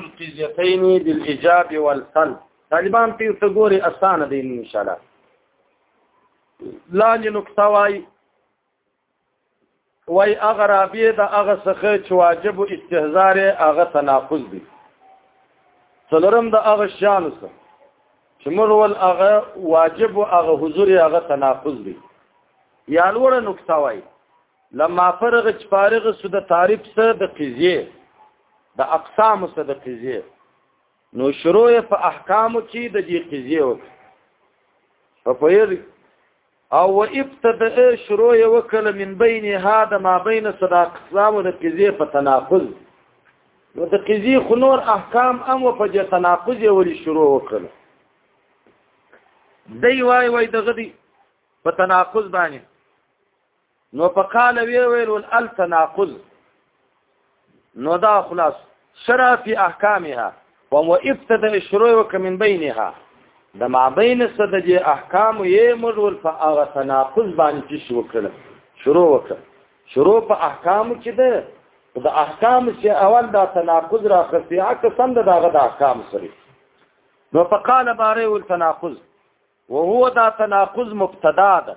القضیتین بالایجاب والسل طالبان ته څه ګوري اسانه دي ان شاء الله لاندې نقطه وای وای اغه رابیه د اغه څخه چې واجب او استهزار اغه تناقض دي څلورم د اغه شان سره چې مور ول اغه واجب او اغه حضور اغه تناقض دي یا لوړه نقطه وای لما فرغ چې فارغ سو د تعریف سره د قضیه د اقسام سره د قضیه نو شروع په احکام کې د دې قضیه وکړه په پیر او و ابتدا شروع وکړه من بین هذا ما بین صداق اسلام د قضیه په تناقض نو د قضیه خنور احکام ام و په تناقض یې ولې شروع وکړه دی وای وای دغه دی په تناقض باندې نو په قال وی ویل التناقض نو دا خلاص شرع فی احکامها وهو ابتدا الشروع وکمن بینها د ما بین صدجه احکام یې موږ ول په هغه تناقض باندې شو کړل شروع وکړ شروع په احکام کې ده د احکام چې اول دا تناقض راخستی عکس سم د دغه د احکام سره نو فقال باره التناقض وهو دا تناقض مبتدا ده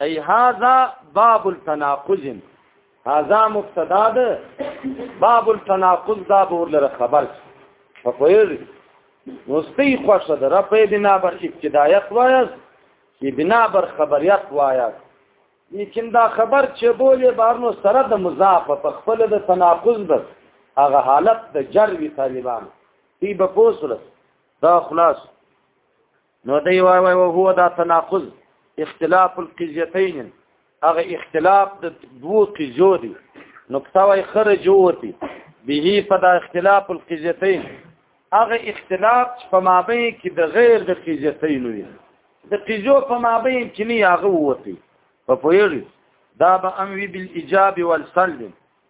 ای هاذا باب التناقض هاذا مبتدا ده باب التناقض دا ورلره خبر په پیر نو سپی خوښه ده را په بنا بر ابتدایت وایس چې بنا بر خبریت وایس لیکن دا خبر چې بولې بارنو سره د مضاف په خپل د تناقض ده هغه حالت د جر وی طالبان دی به پوسره دا خلاص نو دی وای وای او هو دا تناقض اختلاف القضیتین هغه اختلاف د دوو قضیو دی نقطه وای خرج وتی به په دا اختلاف القضیتین هغه اختلاف په مابین کې د غیر د قضیتین وي د قضیو په مابین کې نه هغه وتی په پویری دا به اموی بالاجاب والسلم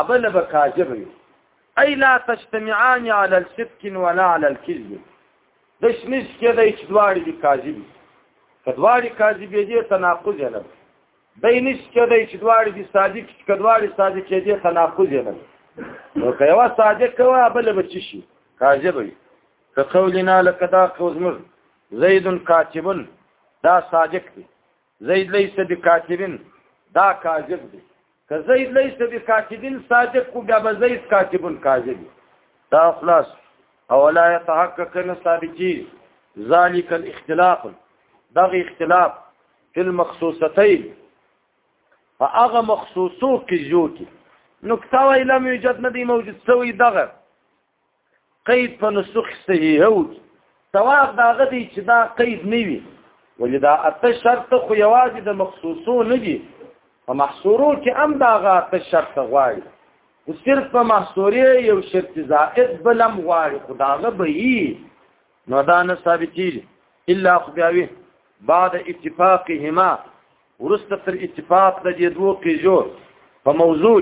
ابل به کاذب وي اي لا تجتمعان على الصدق ولا على الكذب د شنیش کې د هیڅ دواړي دي کاذب کدواړي کاذب دي تناقض نه د نش کې د هیڅ دواړي دي صادق کدواړي صادق دي تناقض نه نو که یو صادق کوه ابل به چی شي کاذب وي که قولنا لکدا قوزمر زید کاتب دا صادق دی زید لیس بکاتبین دا کاذب دی که زید لیس بکاتبین صادق کو بیا به زید کاتبون کاذب دا خلاص او لا يتحقق نه ثابتي ذالک الاختلاف دغه اختلاف فی المخصوصتین فاغه مخصوصو کې جو کې نکته ویلم یوجد نه دی موجود سوی دغه قید په نسخ صحیحو ثواب دا غدي چې دا قید نه وي ولې دا اته شرط خو یوازې د مخصوصو نه دي په محصورو کې هم دا غاته شرط غواړي صرف په محصورې یو شرط زائد بلم غواړي خداغه به یي نو دا نه ثابتېږي الا خو بیا وي بعد اتفاقهما ورسته تر اتفاق د دې دوه پیژو په موضوع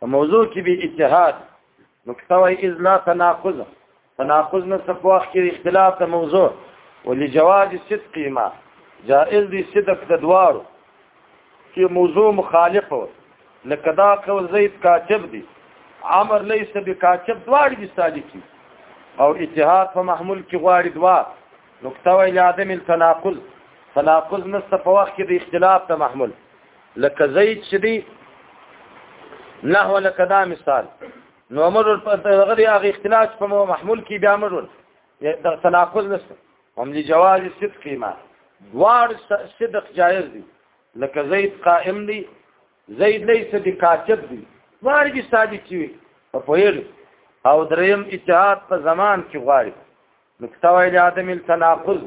په موضوع کې به اتحاد نو کتاوی اذ لا تناقض تناقض نه صفواخ کې اختلاف د موضوع ولجواز صدقهما جائز دي صدق د دوارو چې موضوع مخالف و لکه دا قول زید کاتب دی عمر لیس به کاتب دواړي دي سالکی او اتحاد په محمول کې غواړي دوا نقطه ویل عدم التناقض تناقض نسته په وخت کې د اختلاف ته محمول لکه زید چې دی نحو لکه دا مثال نو امر په غیر هغه اختلاف په محمول کې بیا امر د تناقض نسته هم لجواز صدق ما دوار صدق جائز دي لکه زید قائم دي زید ليس بكاتب دي دوار دي ثابت وي په پوهیږي او دریم اجتهاد په زمان کې غواړي نو کتاوی د عدم التناقض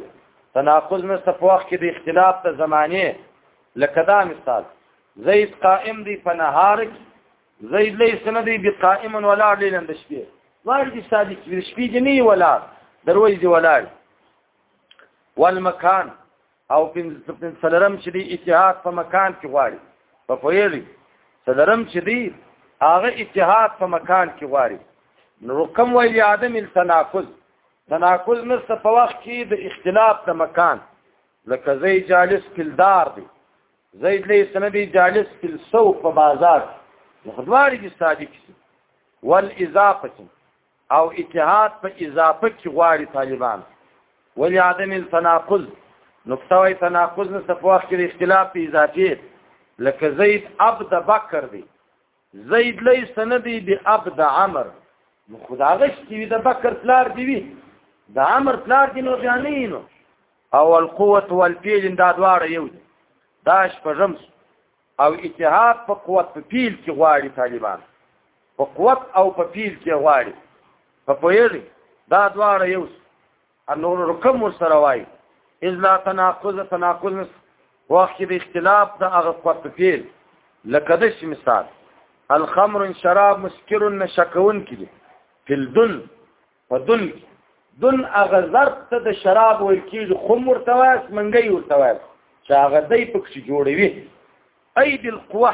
تناقض نه صفوخ کې د اختلاف ته زمانه لکه دا مثال زید قائم دی په نهار زید لیس نه دی بقائما ولا لیلا د شپې وار دي صادق د شپې دي نه ولا دروي دي ولا والمکان او پن سلرم چې دی اتحاد په مکان کې غواړي په فویلی سلرم چې دی هغه اتحاد په مکان کې غواړي نو کوم ویل عدم التناقض تناقض نشته په وخت کې د اختلاف د مکان لکه زي جالس کلدار دی زید له سندی جالس فی السوق په بازار مخدواری دي صادق شي والاضافه او اتحاد په اضافه کې غواړي طالبان ولی عدم التناقض نقطه وی تناقض نه صفوه کې اختلاف په اضافه لکه زید عبد بکر دی زید لیس نه دی به اب د عمر نو خدا غش دی د بکر پلار دی وی د عمر پلار دی نو بیانینو او القوت والفیل دا دواړه یو دی داش په رمز او اتحاد په قوت په پیل کې غواړي طالبان په قوت او په پیل کې غواړي په پوهیږي دا دواړه یو نور رقم ورسره وای اذ لا تناقض تناقض وخت د اختلاف د هغه قوت فعل لکه د مثال الخمر شراب مسکر نشکون کړي فل دن فدن دن هغه ضرب ته د شراب ویل کیږي خمر تواس منګي ورتواس چې هغه دای پکې جوړوي اي بالقوه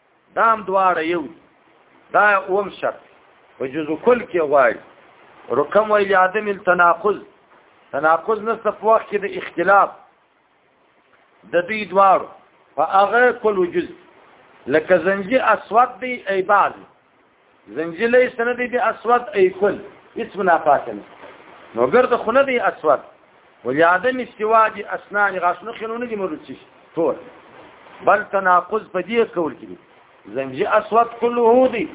دا هم دواړه یو دي دا اوم شرط په جزو کل کې غواړي رقم ویل عدم التناقض تناقض نسته په وخت کې د اختلاف د دوی دواړو په هغه کل جز لکه زنجي اسود دی ای بعض زنجیلی سندی بی اسود ای کل اسم ناپاک نه نو ګرد خونه دی اسود ولی عدم استوا دی اسنان غاسنو خنو نه دی مرد چی ټول بل تناقض په دې کول کې دی زنجی اسود كله دی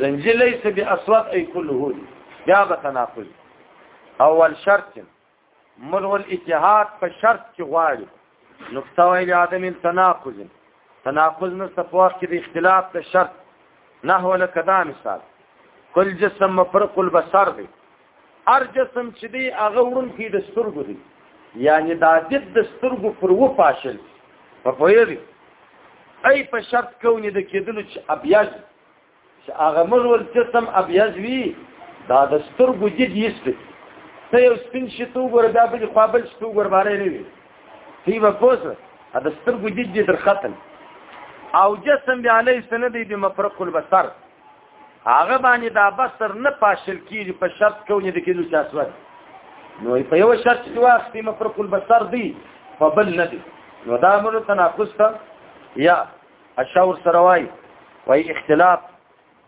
زنجی ليس باسود اي كله دی بیا به تناقض اول شرط مر ول اتحاد په شرط کې غواړي نقطه ویل عدم تناقض تناقض نشته په وخت کې د اختلاف د شرط نحو لکه دا مثال کل جسم مفرق البصر دی هر جسم چې دی هغه ورن کې د سترګو دی یعنی دا ضد د سترګو پر و فاشل په پوهیږي ای په شرط کونی د کېدلو چې ابیض چې هغه مړول جسم ابيض وي دا د سترګو جد یې سپین ته یو سپین شي ته وګوره دا بل خوا بل شي ته وګوره باره نه وي تی به پوسه د سترګو جد یې در ختم او جسم بیا علی سند دی مفرق البصر هغه باندې دا بصر نه پاشل کیږي په شرط کې نه د کېدو چاسوت نو په یو شرط چې وخت مفرق البصر دی فبل نه دی نو دا موږ تناقض ته یا اشور سروای وای اختلاف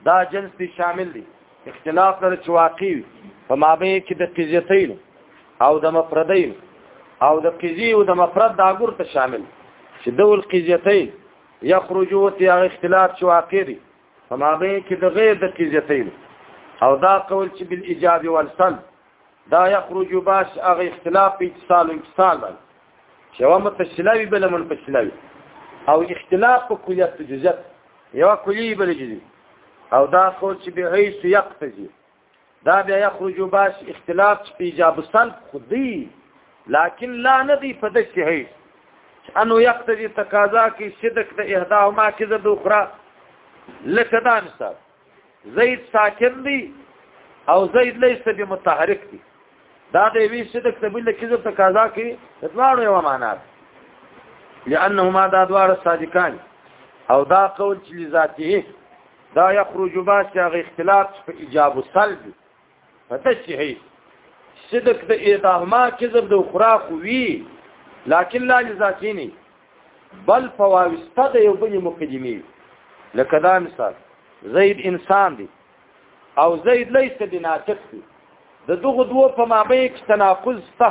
دا جنس دی شامل دی اختلاف لري چې واقعي په مابین کې د قضیتین او د مفردین او د قضی او د مفرد دا ګور ته شامل چې دول قضیتین یخرجو تی هغه اختلاف چې واقع دی په مابین کې د غیر د قضیتین او دا قول چې بالاجاب والسلب دا یخرجو باش هغه اختلاف په اتصال او انفصال یو متصلاوی بل منفصلاوی او اختلاف په کلیات په جزئیات یو کلی بل جزئی او دا خو چې به هیڅ یقتضي دا بیا یخرج باش اختلاف په ایجاب سلب خودي لكن لا ندي په دې هیڅ انه یقتضي تقاضا کې صدق د احداهما کذب اخرى لکه دا مثال زید ساکن دی او زید لیس به متحرک دی دا د وی څه د کتابی له کذب تقاضا کوي د دواړو یو معنا ده لانهما دا دواړه صادقان او دا قول چې ذاتی دا یخرج باس هغه اختلاف په ایجاب او سلب فتشهي صدق د اداهما کذب د اخرا خوي لكن لا لذاتيني بل فواوسته د یو بل مقدمي لکه دا مثال زید انسان دی او زید ليس بناطق دی د دغه دوه په مابین کې تناقض ته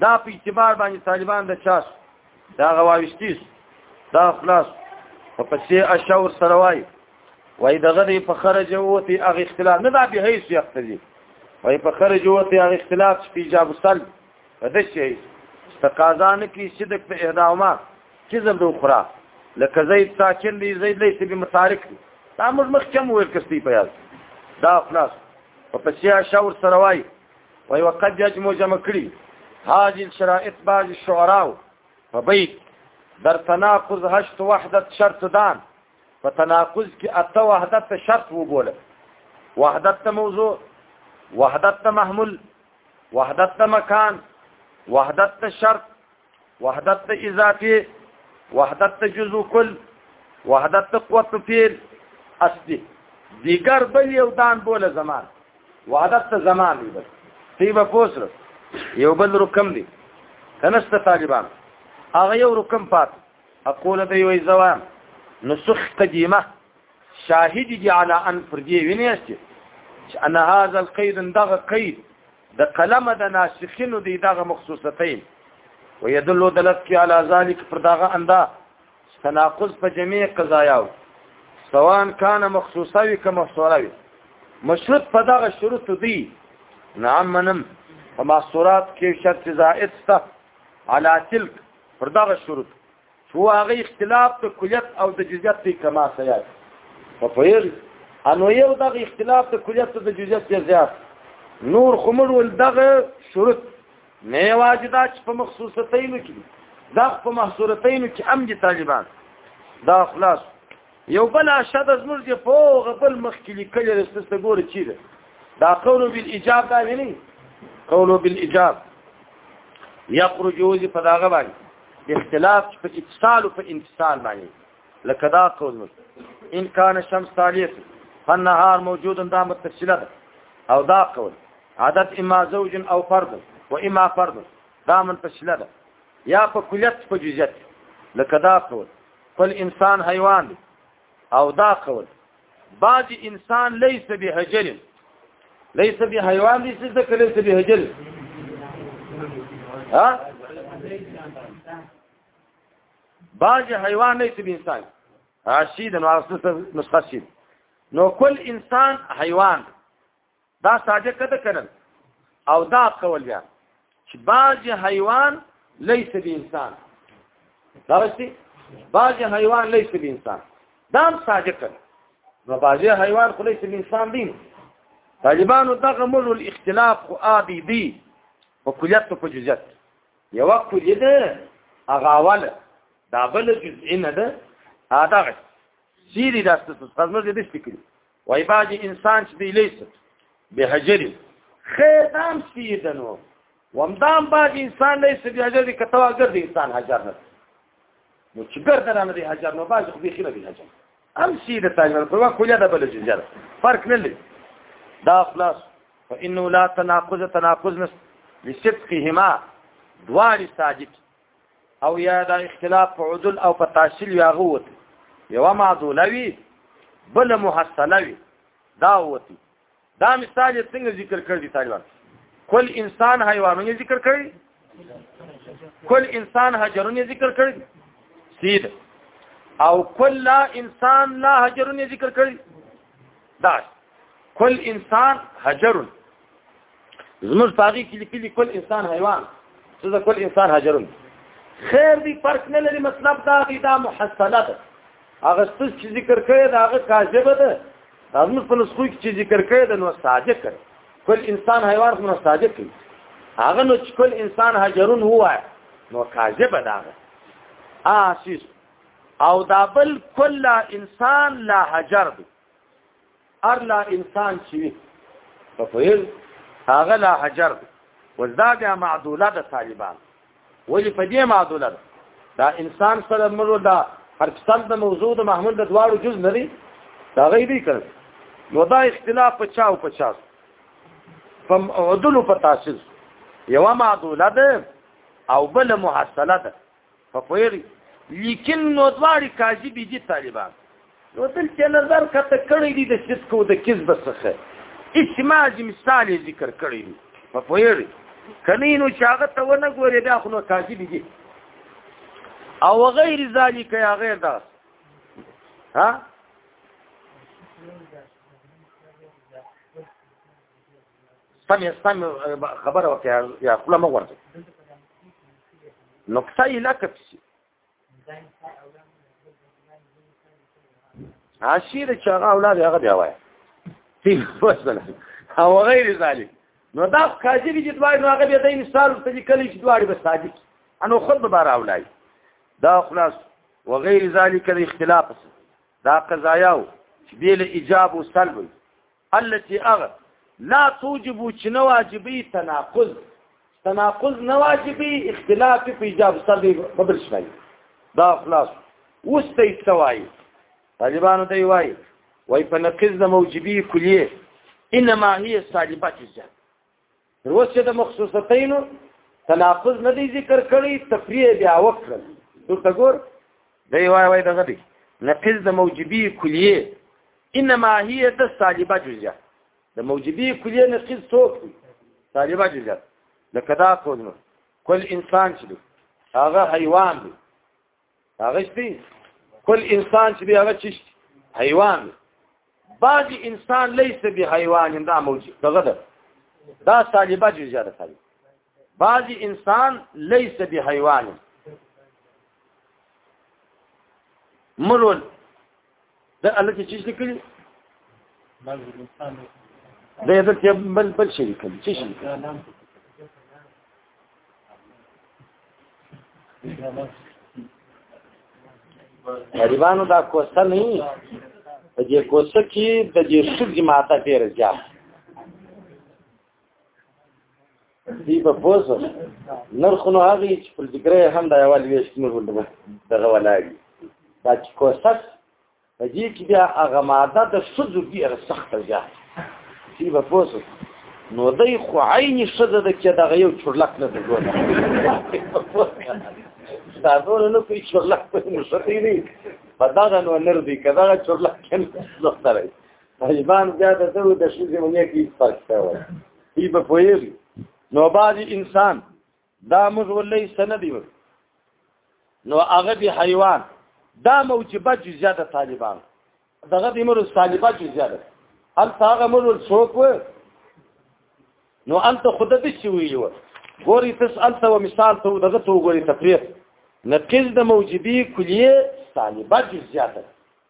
دا په اعتبار باندې طالبان د چاس دا غواوشتیس دا خلاص په پسې اشور سره وای وای دغه دی په خرج وتی هغه اختلاف نه دا به هیڅ یختلی وای په خرج وتی هغه اختلاف چې ایجاب سل په دې شي تقاضا نه کی صدق په اهداما چې زبد اخرى لکه زید ساکن دی زید لیس به مسارک دی دا موږ مخ کم ویل کستی په یاد دا خلاص په پسې اشور سره وای وای وقد یجمع جمع کړي هذه الشرائط بعض الشعراء په بیت در تناقض هشت وحدت شرط دان په تناقض کې اته وحدت ته شرط وبوله وحدت ته موضوع وحدت ته محمول وحدت ته مکان وحدت ته شرط وحدت ته اضافي وحدت ته جزو کل وحدت ته قوت فعل اصلي دیګر بل یو دان بوله زمان وحدت ته زمان دی بس تی به پوسره یو بل رقم دی کنسته طالبان هغه یو رقم پات اقول ته یو زوام نسخ قدیمه شاهد دي على ان پر دې وینېست چې ان هاذا القيد دغه قید د قلم د ناسخینو دی دغه مخصوصتین ويدل دلت کی علی ذلک پر دغه انده تناقض په جميع قضایاو سواء کان مخصوصه وي که محصوره وي مشروط په دغه شروط دي نعم منم په محصورات کې شرط زائد سته على تلک پر دغه شروط هو هغه اختلاف د کلیت او د جزئیت دی کما سیاد په پیر انو یو دغه اختلاف د کلیت او د جزئیت دی زیات نور خمر ول دغه شروط نه واجدا چې په مخصوصتینو کې دا په محصورتینو کې هم دي طالبان دا خلاص یو بل شته زموږ دی په غبل مخ کې لیکل رسته ګوره چی ده دا قول بالاجاب دا ویلی قول بالاجاب یخرج وزي په داغه باندې اختلاف په اتصال او په انفصال باندې لکه دا قول مو ان کان شمس تالیه فالنهار موجود دا متصله ده او دا قول عدد اما زوج او فرد و اما فرد دا منفصله ده یا په کلیت په جزئیت لکه دا قول خپل انسان حیوان دی او دا قول بعض انسان ليس بهجل ليس بحيوان دي څه ذکر ليس بهجل ها بعض حیوان ليس بانسان عاشي د نو نسخه شي نو کل انسان حیوان دا ساده کده کنن او دا قول یا چې باج حیوان لیس به انسان دا وسی باج حیوان لیس به انسان دا هم ساده کده نو باج حیوان خو لیس به انسان دی طالبانو دغه مول الاختلاف خو ابي دي په کلیت په جزئیات یو کلیه ده هغه اوله دا بل جزء نه ده هغه سیری داسته څه څه دې شته کړی وای باج انسان چې دی لیس به حجر خیر دام سیدنو ومدام باج انسان لیس به حجر کته اگر دی انسان حجر نه نو چې ګردنه نه دی حجر نو باج خو به خیر دی حجر ام سید تاجر په وا کوله د بل جزر فرق نه لري دا خلاص فانه لا تناقض تناقض نس لصدقهما دوار صادق او یا دا اختلاف په عدل او په تحصیل یا غوت یو معذوله وی بل محصله وی دا وتی دا مثال څنګه ذکر کړی دی طالبان کل انسان حیوانونه ذکر کړی کل انسان حجرونه ذکر کړی سید او کل لا انسان لا حجرونه ذکر کړی دا کل انسان حجر زموږ پاغي کې لیکلي کل انسان حیوان څه ده کل انسان هجرون خیر دی فرق نه لري مطلب دا دی دا محصله ده هغه څه چې ذکر کړی دا هغه کاذبه ده دا موږ په نسخو کې چې ذکر کړی دا نو صادق کړي کل انسان حیوان خو نه صادق کړي هغه نو چې کل انسان هجرون هوا نو کاذبه ده هغه آسیس او دا بل کل انسان لا هجر دی هر لا انسان چې وي په فعل هغه لا حجر وزدا بیا معدوله د طالبان ولې په دې معدوله ده دا انسان سره مرو دا هر څل د موضوع د محمود د دواړو جز نه دی دا غیبی کړ نو دا اختلاف په چا او په چا فم عدل په تاسیس یو معدوله ده او بل محصله ده په پویری لیکن نو دواړي کاذب دي طالبان نو دلته نظر کته کړی دي د صدق او د کذب څخه اسماج مثال ذکر کړی دي په پویری کني نو چاغه ته ونه ګوري بیا خو نو کاذب دي او غیر ذالک یا غیر دا ها سم یې سم خبره وکړه یا خپل مو ورته نقطه یې لکه پسی عشیر چې هغه اولاد هغه دی وای تیل وسنه او غیر ذلک نو دا قاضي دي چې دوی نو هغه به د مثال ته لیکلي چې دوی به صادق انو خود به بار اولای دا خلاص وغیر ذلک د اختلاف دا قضایاو چې بیل ایجاب او سلب التي اغ لا توجب چې نه واجبي تناقض تناقض نه واجبي اختلاف په ایجاب سره بدل شي دا خلاص اوس ته استوای طالبانو ته وای وای په نقض د موجبي کلیه انما هي سالبات الجهل روز چې د مخصوصتینو تلافظ نه دی ذکر کړی تفریح بیا وکړل دلته ګور دی وای وای دغه دی نقض د موجبی کلیه انما هي د سالبه جزئه د موجبی کلیه نقض څوک دی سالبه جزئه لکه دا کوزنه کل انسان چې دی هغه حیوان دی هغه شي کل انسان چې هغه چې حیوان بعضی انسان لیس به حیوان دا موجود دغه ده دا طالبه جزیه ده طالب بعضی انسان لیس به حیوان مرول دا الله چې څه کړی دا یو څه بل بل شي کړی څه شي غریبانو دا کوسه نه په دې کوسه کې د دې شګ ماته ډیر ځه دی په پوزه نرخ نو هغه چې په ذکرې هم دا یوال ویش موږ ولده دغه ولاګي دا چې کوسس په دې کې بیا هغه ماده د شذو بیا سخت ده دی په پوزه نو دای خو عین شذ د کې دغه یو چورلک نه دی ګوره دا نور نو په چورلک په مشرقي دی په دا نو نر دی کدا چورلک کنه لوخت راځي طالبان بیا د دغه د شي زمونږه کې پښته وای دی په پوهیږي نو باندې انسان دا موږ ولې سند دی نو هغه دی حیوان دا موجبه جزیه د طالبان دغه د امر طالبات جزیه ده ان هغه امر څوک و نو انت خود دې شي ویلو ګوري تس انت و مثال ته دغه تو ګوري تفریق نقیز د موجبی کلیه طالبات جزیه ده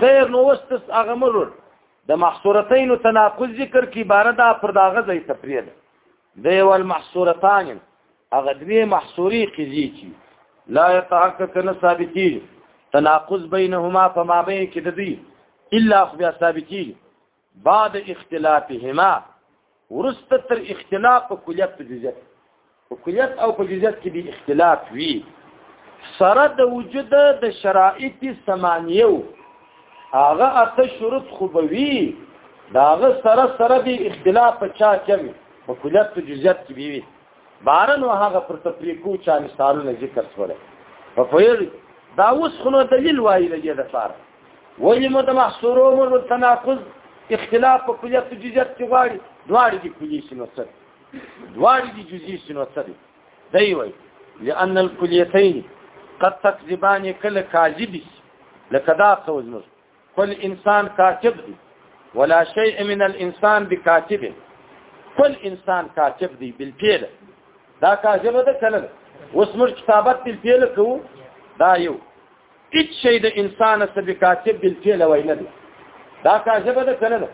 خیر نو وستس هغه مرور د محصورتین تناقض ذکر کی بار دا پر دا غزه تفریه ده دی ول محصورتان هغه دوی محصوری قضیه کی لا يتحقق نه ثابتی تناقض بینهما فما بین کې د دې الا خو بیا ثابتی بعد اختلافهما ورست تر اختلاف په کلیت په جزئیت په کلیت او په جزئیت کې به اختلاف وي سره د وجود د شرایط سمانیو هغه اته شروط خو به وي داغه سره سره به اختلاف په چا کوي په کلیت په جزئیت کې وي بارن و هغه پر تفریقو چا مثالونه ذکر سوله په فیل دا اوس خو نو دلیل وایي لږه د سار وایي مو د محصورو مو تناقض اختلاف په کلیت جزئیات کې غواړي دواړي دي کلی شنو څه دواړي دي جزئي شنو څه دی دی وایي لأن الكليتين قد تكذبان كل كاذب لکه دا څه وزمر کل انسان کاتب دی ولا شیء من الانسان بکاتب کل انسان کاتب دی بالفعل دا کاتب ده کله اوس موږ کتابت بالفعل کوو دا یو هیڅ شی د انسان سره بکاتب بالفعل وای نه دی دا کاتب ده کله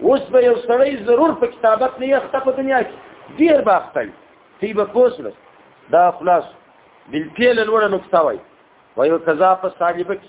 اوس به یو سړی ضرور په کتابت نه یخته په دنیا کې ډیر باختل تی به پوسل دا خلاص بالفعل لوړ نقطه وای وایو کذا په صالبه کې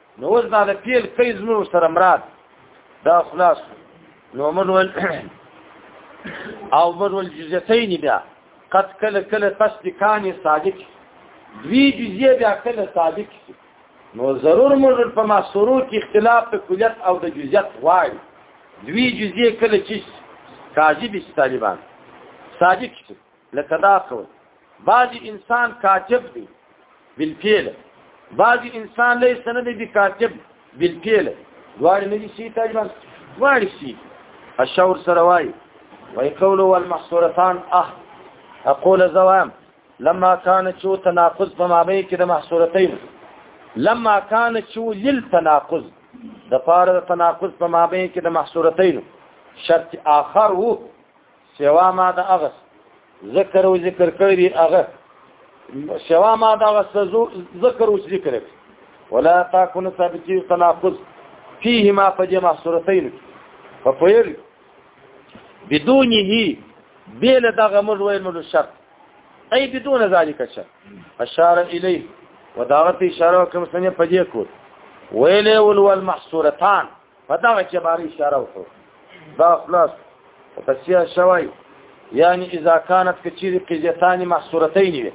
نو اوس دا د پیل کیس مو سره مراد دا خلاص نو موږ ول او موږ ول جزئتین بیا قد کله کله قصد کان صادق دوی جزئه بیا کله صادق نو ضرور موږ په محصورو کې اختلاف په کلیت او د جزئیت وای دوی جزئه کله چې کاذب طالبان صادق لکه دا څول بعضی انسان کاتب دی بالفعل بعضی انسان له سنه دی کاتب بالفعل دوار نه دي شي تجربه دوار شي الشور سره وای وای قول والمحصورتان اه اقول زوام لما كان شو تناقض فما بين كده محصورتين لما كان شو للتناقض د پاره د تناقض په مابین کې د محصورتین شرط آخر وو سوا ما د هغه ذکر او ذکر کړی دی هغه سوا ما د هغه ذکر او ذکر ولا تكن سبتي تناقض فيهما فجمع سورتين ففيل بدونه بيل دغه مر ويل مر شرط اي بدون ذلك شرط اشار اليه ودارت اشاره کوم سنه پدې کو ویلې ول والمحصورتان په دا چې باندې اشاره وکړو دا خلاص تسیا شوی یعنی اذا كانت کثیر قضیتان محصورتین وی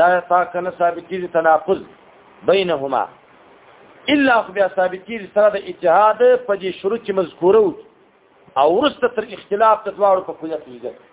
لا يتاكن ثابتي تناقض بينهما الا خو بیا ثابتي سره د اتحاد په دې شروط کې مذکوره او ورسته تر اختلاف د دواړو په کلیت کې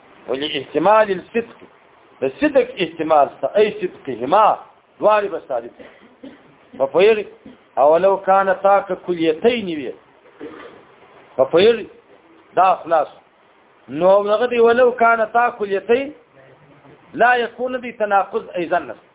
ولاحتمال الصدق د صدق احتمال ته اي صدقهما دواري به صادق په پیر او لو کان تاک کلیتین وی په پیر دا خلاص نو هغه دی ولو کان تاک کلیتین لا يكون دي تناقض ايضا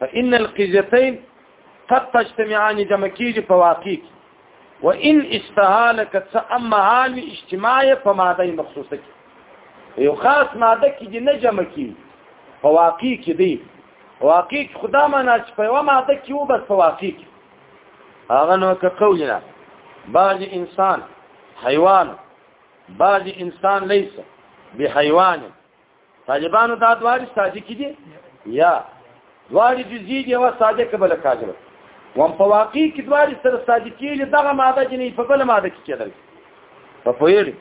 فإن القضيتين قد تجتمعان جمع کیږي په واقع کې وان استهالك اما حال اجتماعي په ماده مخصوصه کې یو خاص ماده کې نه جمع کیږي په واقع کې دی واقع خدا معنا چې په یو ماده کې و بس په واقع کې هغه نو که قولنا بعض انسان حیوان بعض انسان ليس بحيوان طالبانو دا دواري ساجي کې دي یا دواري جزئی دی او ساجي کبل کاجل وم په واقع کې دواري سره ساجي کې دغه ماده جنې په بل ماده کې کېدل په پویر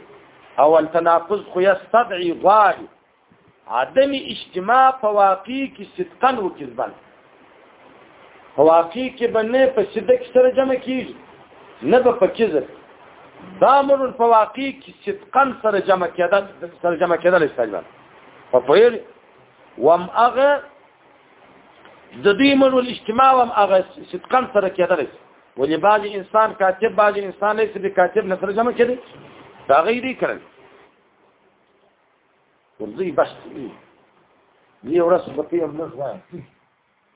اول تناقض خو یستدعي غواړي عدم اجتماع په واقع کې صدقا او کذبا واقعي کې به نه په سده کې سره جمع کیږي نه به په کذب دا امر په واقعي کې صدقا سره جمع کېدل سره جمع کېدل استعمال په پیر وم اغه د دې منو الاجتماع وم اغه صدقا سره کېدل ولې بعض انسان کاتب بعض انسان ليس به کاتب نه سره جمع کېدل دا غیري کړل ورځي بس دی ورځ په پیه نه ځه